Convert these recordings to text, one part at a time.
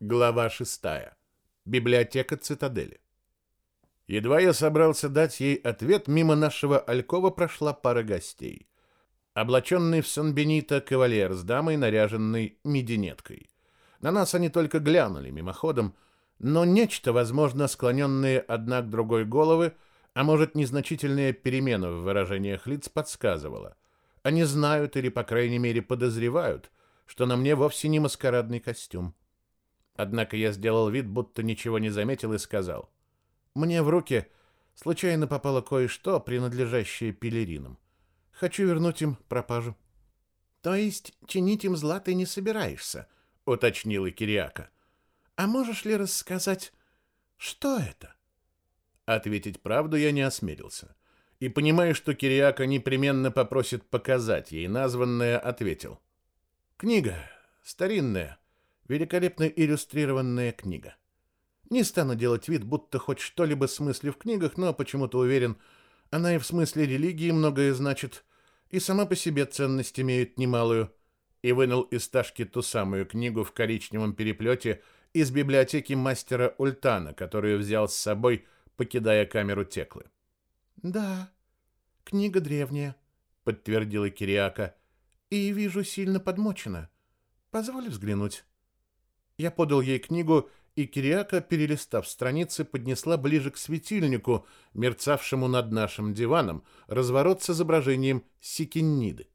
Глава 6. Библиотека цитадели. Едва я собрался дать ей ответ, мимо нашего алькова прошла пара гостей. Облаченный в Сан-Бенито кавалер с дамой, наряженной мединеткой. На нас они только глянули мимоходом, но нечто, возможно, склоненные одна к другой головы, а может, незначительная перемена в выражениях лиц подсказывала. Они знают или, по крайней мере, подозревают, что на мне вовсе не маскарадный костюм. Однако я сделал вид, будто ничего не заметил и сказал. Мне в руки случайно попало кое-что, принадлежащее пелеринам. Хочу вернуть им пропажу. То есть чинить им зла ты не собираешься, уточнила Кириака. А можешь ли рассказать, что это? Ответить правду я не осмелился. И, понимая, что Кириака непременно попросит показать ей названное, ответил. Книга старинная, Великолепно иллюстрированная книга. Не стану делать вид, будто хоть что-либо смысле в книгах, но почему-то уверен, она и в смысле религии многое значит, и сама по себе ценность имеет немалую. И вынул из ташки ту самую книгу в коричневом переплете из библиотеки мастера Ультана, которую взял с собой, покидая камеру Теклы. «Да, книга древняя», — подтвердила Кириака, — «и, вижу, сильно подмочена. Позволь взглянуть». Я подал ей книгу, и Кириака, перелистав страницы, поднесла ближе к светильнику, мерцавшему над нашим диваном, разворот с изображением Сикинниды.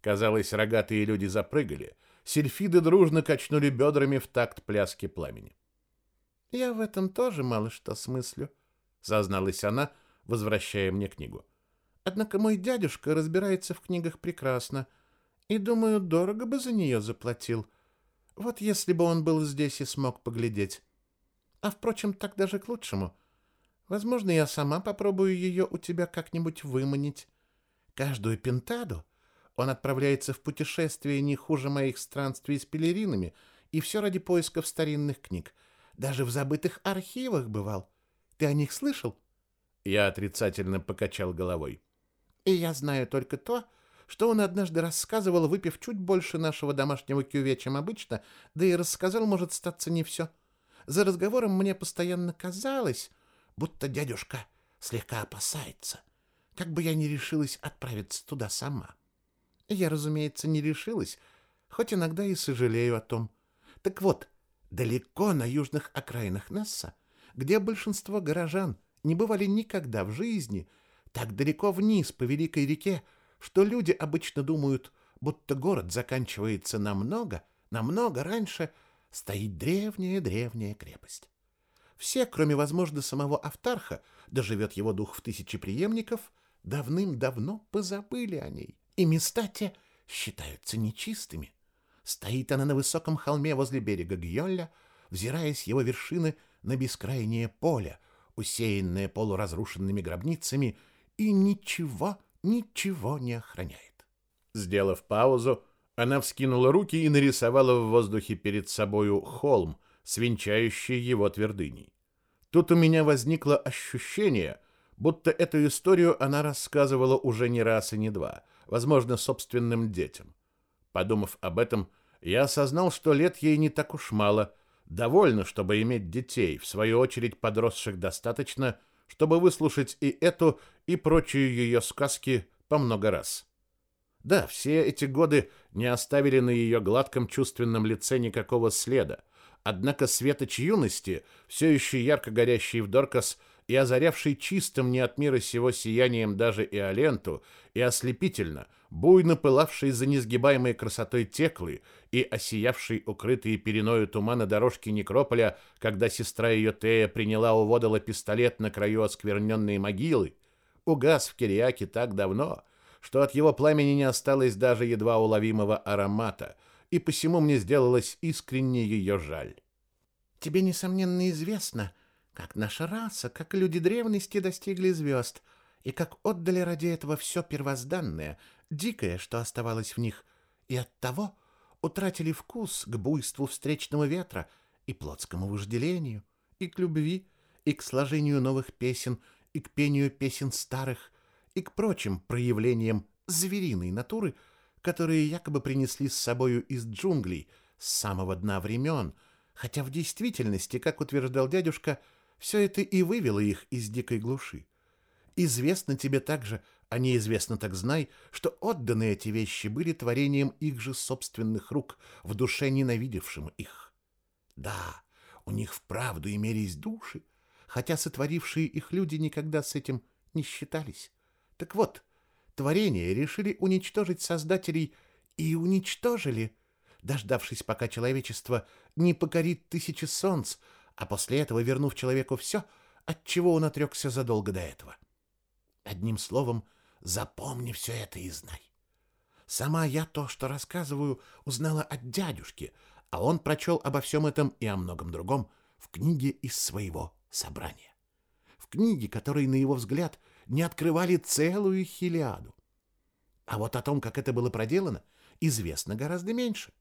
Казалось, рогатые люди запрыгали, сельфиды дружно качнули бедрами в такт пляски пламени. «Я в этом тоже мало что смыслю», — зазналась она, возвращая мне книгу. «Однако мой дядюшка разбирается в книгах прекрасно, и, думаю, дорого бы за нее заплатил». Вот если бы он был здесь и смог поглядеть. А, впрочем, так даже к лучшему. Возможно, я сама попробую ее у тебя как-нибудь выманить. Каждую пентаду он отправляется в путешествие не хуже моих странствий с пелеринами, и все ради поисков старинных книг. Даже в забытых архивах бывал. Ты о них слышал? Я отрицательно покачал головой. И я знаю только то, что он однажды рассказывал, выпив чуть больше нашего домашнего кюве, чем обычно, да и рассказал, может, статься не все. За разговором мне постоянно казалось, будто дядюшка слегка опасается, как бы я не решилась отправиться туда сама. Я, разумеется, не решилась, хоть иногда и сожалею о том. Так вот, далеко на южных окраинах Несса, где большинство горожан не бывали никогда в жизни, так далеко вниз по великой реке, что люди обычно думают, будто город заканчивается намного, намного раньше, стоит древняя-древняя крепость. Все, кроме, возможно, самого Автарха, доживет его дух в тысячи преемников, давным-давно позабыли о ней, и места те считаются нечистыми. Стоит она на высоком холме возле берега Гьолля, взирая с его вершины на бескрайнее поле, усеянное полуразрушенными гробницами, и ничего ничего не охраняет. Сделав паузу, она вскинула руки и нарисовала в воздухе перед собою холм, свинчающий его твердыней. Тут у меня возникло ощущение, будто эту историю она рассказывала уже не раз и не два, возможно, собственным детям. Подумав об этом, я осознал, что лет ей не так уж мало, довольно, чтобы иметь детей, в свою очередь подросших достаточно, чтобы выслушать и эту, и прочие ее сказки по много раз. Да, все эти годы не оставили на ее гладком чувственном лице никакого следа, однако светоч юности, все еще ярко горящий в Доркас и озарявший чистым не от мира сего сиянием даже и Аленту, и ослепительно, буйно пылавший за несгибаемой красотой Теклы и осиявший укрытые переною тумана дорожки Некрополя, когда сестра ее Тея приняла у Водола пистолет на краю оскверненной могилы, угас в Кириаке так давно, что от его пламени не осталось даже едва уловимого аромата, и посему мне сделалось искренне ее жаль. Тебе, несомненно, известно, как наша раса, как люди древности достигли звезд, и как отдали ради этого все первозданное, дикое, что оставалось в них, и оттого утратили вкус к буйству встречного ветра и плотскому вожделению, и к любви, и к сложению новых песен, и к пению песен старых, и к прочим проявлениям звериной натуры, которые якобы принесли с собою из джунглей с самого дна времен, Хотя в действительности, как утверждал дядюшка, все это и вывело их из дикой глуши. Известно тебе также, а неизвестно так знай, что отданные эти вещи были творением их же собственных рук, в душе ненавидевшим их. Да, у них вправду имелись души, хотя сотворившие их люди никогда с этим не считались. Так вот, творения решили уничтожить создателей и уничтожили, дождавшись, пока человечество не покорит тысячи солнц, а после этого вернув человеку все, от чего он отрекся задолго до этого. Одним словом, запомни все это и знай. Сама я то, что рассказываю, узнала от дядюшки, а он прочел обо всем этом и о многом другом в книге из своего собрания. В книге, которые, на его взгляд, не открывали целую хилиаду. А вот о том, как это было проделано, известно гораздо меньше.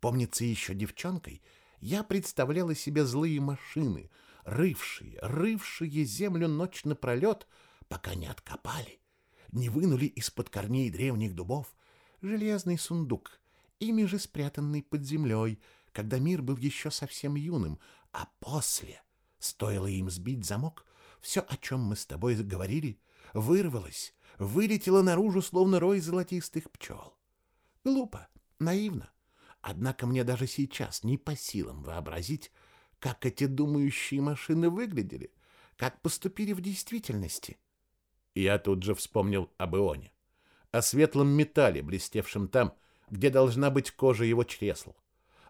Помнится, еще девчонкой я представляла себе злые машины, рывшие, рывшие землю ночь напролет, пока не откопали, не вынули из-под корней древних дубов железный сундук, ими же спрятанный под землей, когда мир был еще совсем юным, а после, стоило им сбить замок, все, о чем мы с тобой говорили, вырвалось, вылетело наружу, словно рой золотистых пчел. Глупо, наивно. Однако мне даже сейчас не по силам вообразить, как эти думающие машины выглядели, как поступили в действительности. Я тут же вспомнил об Ионе, о светлом металле, блестевшем там, где должна быть кожа его чресл.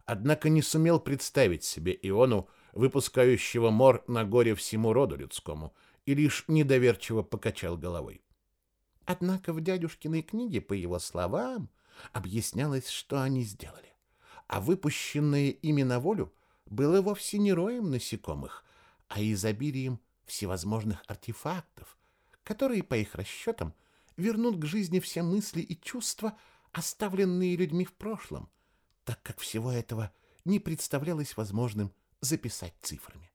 Однако не сумел представить себе Иону, выпускающего мор на горе всему роду людскому, и лишь недоверчиво покачал головой. Однако в дядюшкиной книге, по его словам, объяснялось, что они сделали. А выпущенное ими на волю было вовсе не роем насекомых, а изобилием всевозможных артефактов, которые, по их расчетам, вернут к жизни все мысли и чувства, оставленные людьми в прошлом, так как всего этого не представлялось возможным записать цифрами.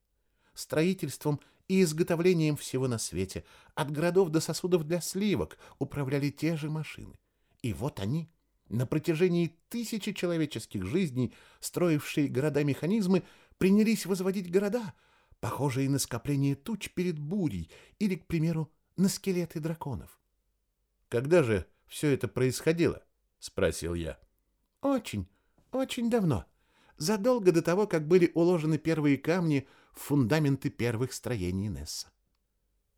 Строительством и изготовлением всего на свете, от городов до сосудов для сливок, управляли те же машины. И вот они, на протяжении тысячи человеческих жизней, строившие города-механизмы, принялись возводить города, похожие на скопление туч перед бурей или, к примеру, на скелеты драконов. «Когда же все это происходило?» — спросил я. «Очень, очень давно. Задолго до того, как были уложены первые камни в фундаменты первых строений Несса».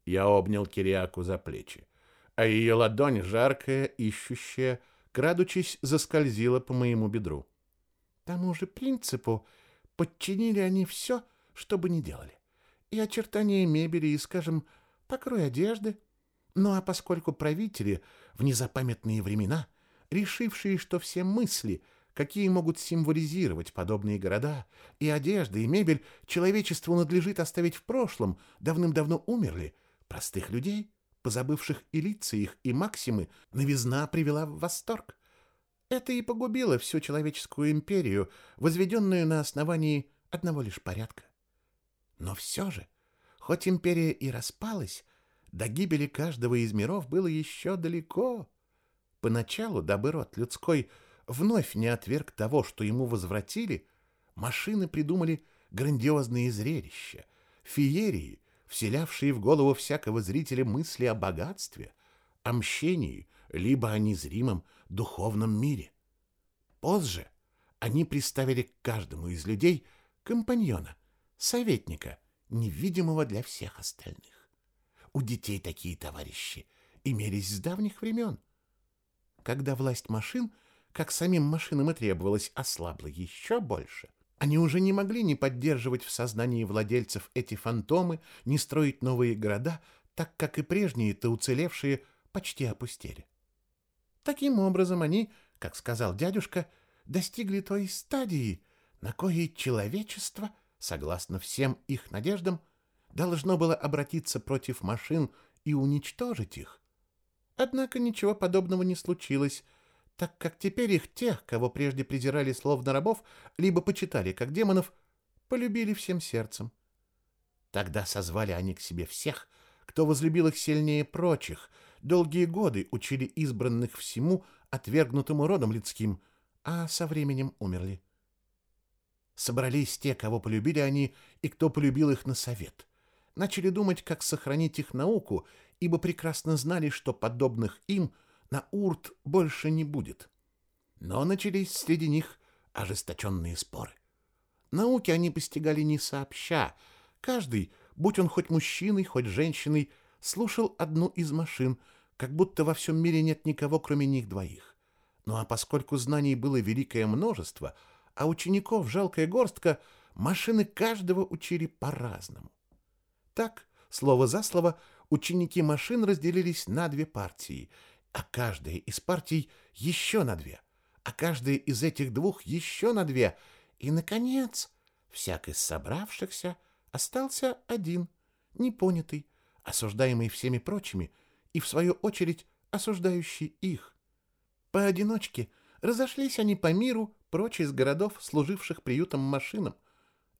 Я обнял Кириаку за плечи, а ее ладонь, жаркая, ищущая, крадучись, заскользила по моему бедру. Тому же принципу подчинили они все, что бы ни делали. И очертания мебели, и, скажем, покрой одежды. Ну а поскольку правители в незапамятные времена, решившие, что все мысли, какие могут символизировать подобные города, и одежда, и мебель человечеству надлежит оставить в прошлом, давным-давно умерли, простых людей — позабывших и лица их, и максимы, новизна привела в восторг. Это и погубило всю человеческую империю, возведенную на основании одного лишь порядка. Но все же, хоть империя и распалась, до гибели каждого из миров было еще далеко. Поначалу, дабы род людской вновь не отверг того, что ему возвратили, машины придумали грандиозные зрелища, феерии, вселявшие в голову всякого зрителя мысли о богатстве, о мщении, либо о незримом духовном мире. Позже они представили к каждому из людей компаньона, советника, невидимого для всех остальных. У детей такие товарищи имелись с давних времен. Когда власть машин, как самим машинам и требовалось, ослабла еще больше, они уже не могли не поддерживать в сознании владельцев эти фантомы, не строить новые города, так как и прежние-то уцелевшие почти опустели. Таким образом они, как сказал дядюшка, достигли той стадии, на коей человечество, согласно всем их надеждам, должно было обратиться против машин и уничтожить их. Однако ничего подобного не случилось, так как теперь их тех, кого прежде презирали словно рабов, либо почитали как демонов, полюбили всем сердцем. Тогда созвали они к себе всех, кто возлюбил их сильнее прочих, долгие годы учили избранных всему, отвергнутому родом людским, а со временем умерли. Собрались те, кого полюбили они, и кто полюбил их на совет. Начали думать, как сохранить их науку, ибо прекрасно знали, что подобных им на Урт больше не будет. Но начались среди них ожесточенные споры. Науки они постигали не сообща. Каждый, будь он хоть мужчиной, хоть женщиной, слушал одну из машин, как будто во всем мире нет никого, кроме них двоих. Ну а поскольку знаний было великое множество, а учеников жалкая горстка, машины каждого учили по-разному. Так, слово за слово, ученики машин разделились на две партии, а каждая из партий еще на две, а каждая из этих двух еще на две, и, наконец, всяк из собравшихся остался один, непонятый, осуждаемый всеми прочими, и, в свою очередь, осуждающий их. Поодиночке разошлись они по миру, прочь из городов, служивших приютом машинам,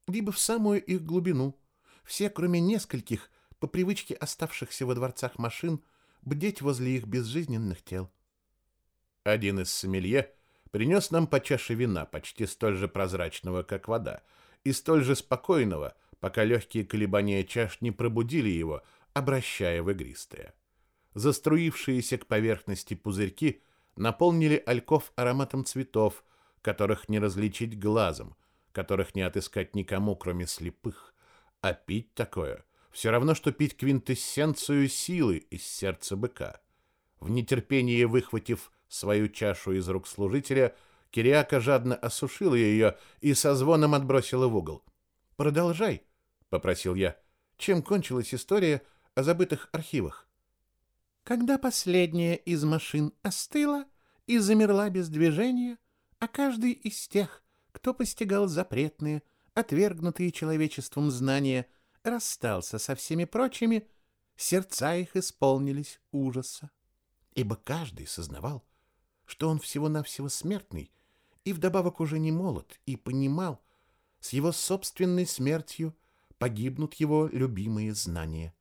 либо в самую их глубину. Все, кроме нескольких, по привычке оставшихся во дворцах машин, бдеть возле их безжизненных тел. Один из сомелье принес нам по чаше вина, почти столь же прозрачного, как вода, и столь же спокойного, пока легкие колебания чаш не пробудили его, обращая в игристое. Заструившиеся к поверхности пузырьки наполнили альков ароматом цветов, которых не различить глазом, которых не отыскать никому, кроме слепых. А пить такое все равно, что пить квинтэссенцию силы из сердца быка. В нетерпении выхватив свою чашу из рук служителя, Кириака жадно осушила ее и со звоном отбросила в угол. «Продолжай», — попросил я. «Чем кончилась история о забытых архивах?» Когда последняя из машин остыла и замерла без движения, а каждый из тех, кто постигал запретные, отвергнутые человечеством знания, расстался со всеми прочими, сердца их исполнились ужаса. Ибо каждый сознавал, что он всего-навсего смертный и вдобавок уже не молод, и понимал, с его собственной смертью погибнут его любимые знания.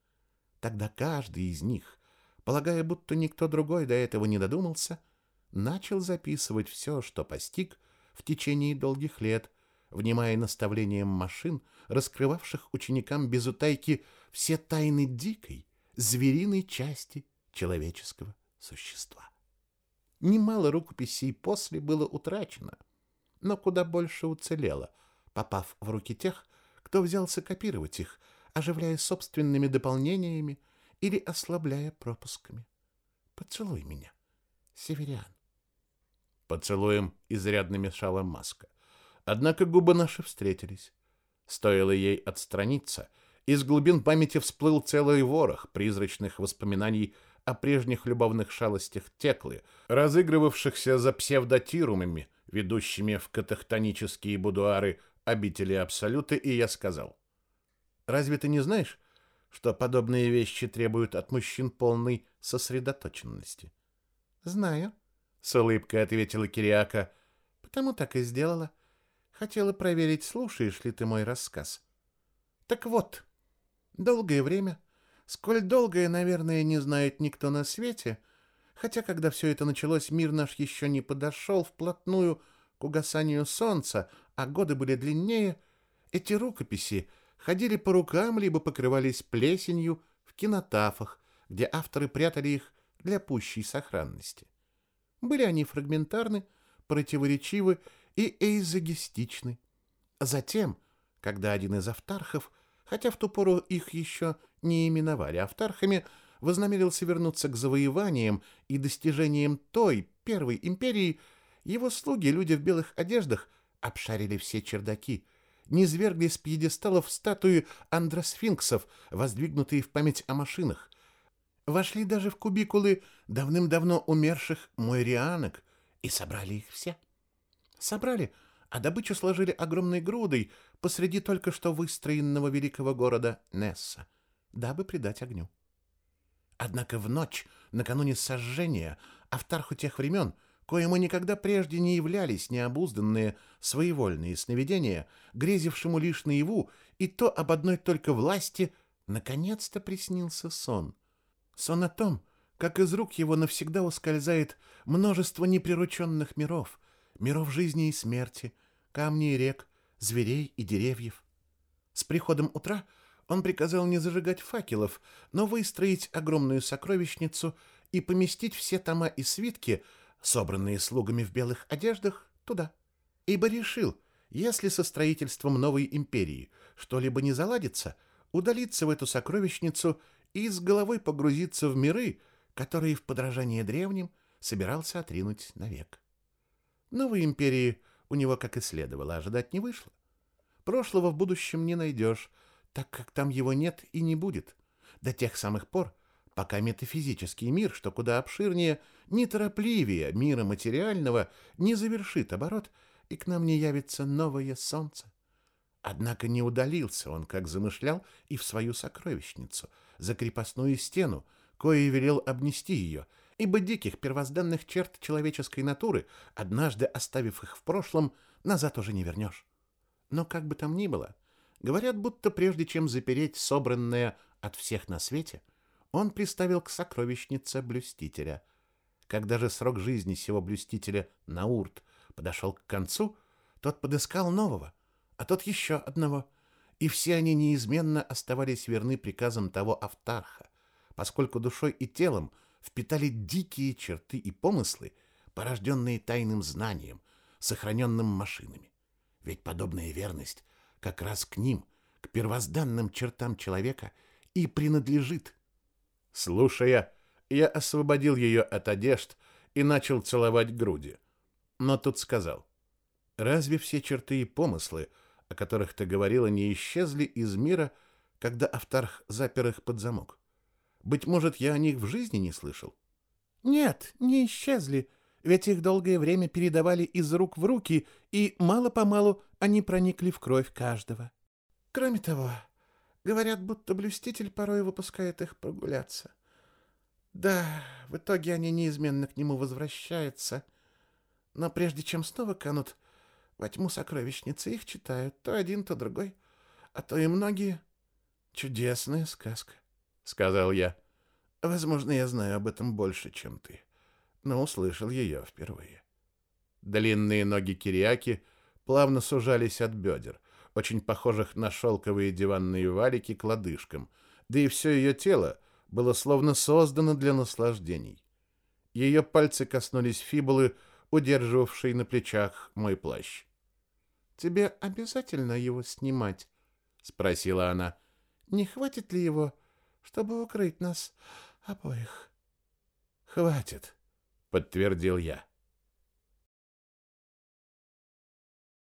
Тогда каждый из них, полагая, будто никто другой до этого не додумался, начал записывать все, что постиг в течение долгих лет, внимая наставлениям машин, раскрывавших ученикам без утайки все тайны дикой, звериной части человеческого существа. Немало рукописей после было утрачено, но куда больше уцелело, попав в руки тех, кто взялся копировать их, оживляя собственными дополнениями или ослабляя пропусками. Поцелуй меня, северян. Поцелуем изрядно мешала маска. Однако губы наши встретились. Стоило ей отстраниться, из глубин памяти всплыл целый ворох призрачных воспоминаний о прежних любовных шалостях Теклы, разыгрывавшихся за псевдотирумами, ведущими в катахтонические будуары обители Абсолюта, и я сказал, «Разве ты не знаешь, что подобные вещи требуют от мужчин полной сосредоточенности?» «Знаю», — с улыбкой ответила Кириака, «потому так и сделала. Хотела проверить, слушаешь ли ты мой рассказ. Так вот, долгое время Сколь долгое, наверное, не знает никто на свете, хотя когда все это началось, мир наш еще не подошел вплотную к угасанию солнца, а годы были длиннее, эти рукописи ходили по рукам либо покрывались плесенью в кинотафах, где авторы прятали их для пущей сохранности. Были они фрагментарны, противоречивы и эйзогистичны. Затем, когда один из автархов хотя в ту пору их еще не именовали автархами, вознамерился вернуться к завоеваниям и достижениям той, первой империи, его слуги, люди в белых одеждах, обшарили все чердаки, низвергли с пьедесталов статуи андросфинксов, воздвигнутые в память о машинах, вошли даже в кубикулы давным-давно умерших мойрианок и собрали их все. Собрали, а добычу сложили огромной грудой посреди только что выстроенного великого города Несса, дабы придать огню. Однако в ночь, накануне сожжения, автарху тех времен, коему никогда прежде не являлись необузданные своевольные сновидения, грезившему лишь наяву, и то об одной только власти, наконец-то приснился сон. Сон о том, как из рук его навсегда ускользает множество неприрученных миров — миров жизни и смерти, камней и рек, зверей и деревьев. С приходом утра он приказал не зажигать факелов, но выстроить огромную сокровищницу и поместить все тома и свитки, собранные слугами в белых одеждах, туда. Ибо решил, если со строительством новой империи что-либо не заладится, удалиться в эту сокровищницу и с головой погрузиться в миры, которые в подражание древним собирался отринуть навек. Новой империи у него, как и следовало, ожидать не вышло. Прошлого в будущем не найдешь, так как там его нет и не будет, до тех самых пор, пока метафизический мир, что куда обширнее, неторопливее мира материального, не завершит оборот, и к нам не явится новое солнце. Однако не удалился он, как замышлял, и в свою сокровищницу, за крепостную стену, кое велел обнести ее, ибо диких первозданных черт человеческой натуры, однажды оставив их в прошлом, назад уже не вернешь. Но как бы там ни было, говорят, будто прежде чем запереть собранное от всех на свете, он приставил к сокровищнице блюстителя. Когда же срок жизни сего блюстителя Наурт подошел к концу, тот подыскал нового, а тот еще одного, и все они неизменно оставались верны приказам того Автарха, поскольку душой и телом впитали дикие черты и помыслы, порожденные тайным знанием, сохраненным машинами. Ведь подобная верность как раз к ним, к первозданным чертам человека, и принадлежит. Слушая, я освободил ее от одежд и начал целовать груди. Но тут сказал, «Разве все черты и помыслы, о которых ты говорила, не исчезли из мира, когда Автарх запер их под замок? Быть может, я о них в жизни не слышал?» «Нет, не исчезли», ведь их долгое время передавали из рук в руки, и мало-помалу они проникли в кровь каждого. Кроме того, говорят, будто блюститель порой выпускает их прогуляться. Да, в итоге они неизменно к нему возвращаются. Но прежде чем снова канут во тьму сокровищницы, их читают то один, то другой, а то и многие. Чудесная сказка, — сказал я. Возможно, я знаю об этом больше, чем ты но услышал ее впервые. Длинные ноги Кириаки плавно сужались от бедер, очень похожих на шелковые диванные валики к лодыжкам, да и все ее тело было словно создано для наслаждений. Ее пальцы коснулись фибулы, удерживавшей на плечах мой плащ. «Тебе обязательно его снимать?» — спросила она. «Не хватит ли его, чтобы укрыть нас обоих?» «Хватит», — подтвердил я.